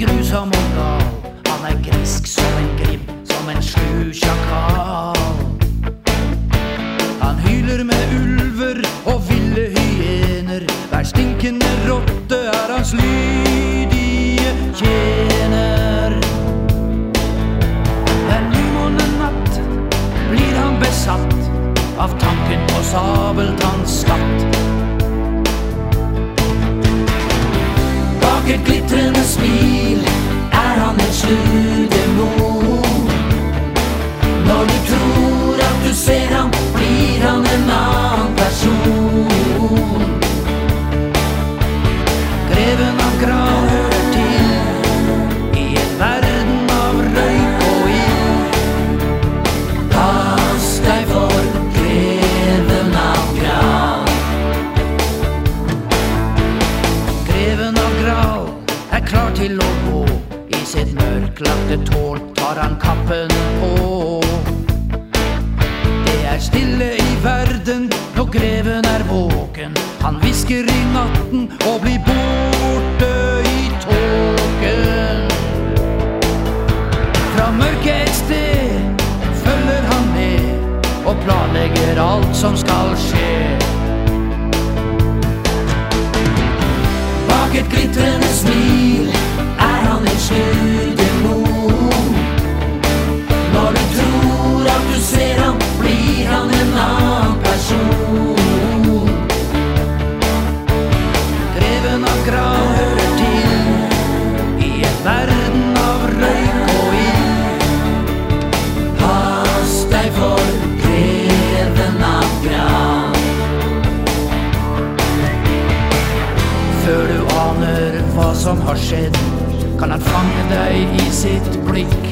Grusom og gal. Han er grisk som en grim, som en slu sjakal. Han hyler med ulver og ville hyener. Hver stinkende rotte er hans lydige tjener. Hver En nymånenatt blir han besatt av tanken på Sabeltanns skatt. Bak et glitrende smil. Er han en slu til å gå. I sitt mørklagte tårn tar han kappen på. Det er stille i verden når greven er våken. Han hvisker i natten og blir borte i tåken. Fra mørket et sted følger han med og planlegger alt som skal skje. Bak et glitrende smil Før du aner hva som har skjedd, kan han fange deg i sitt blikk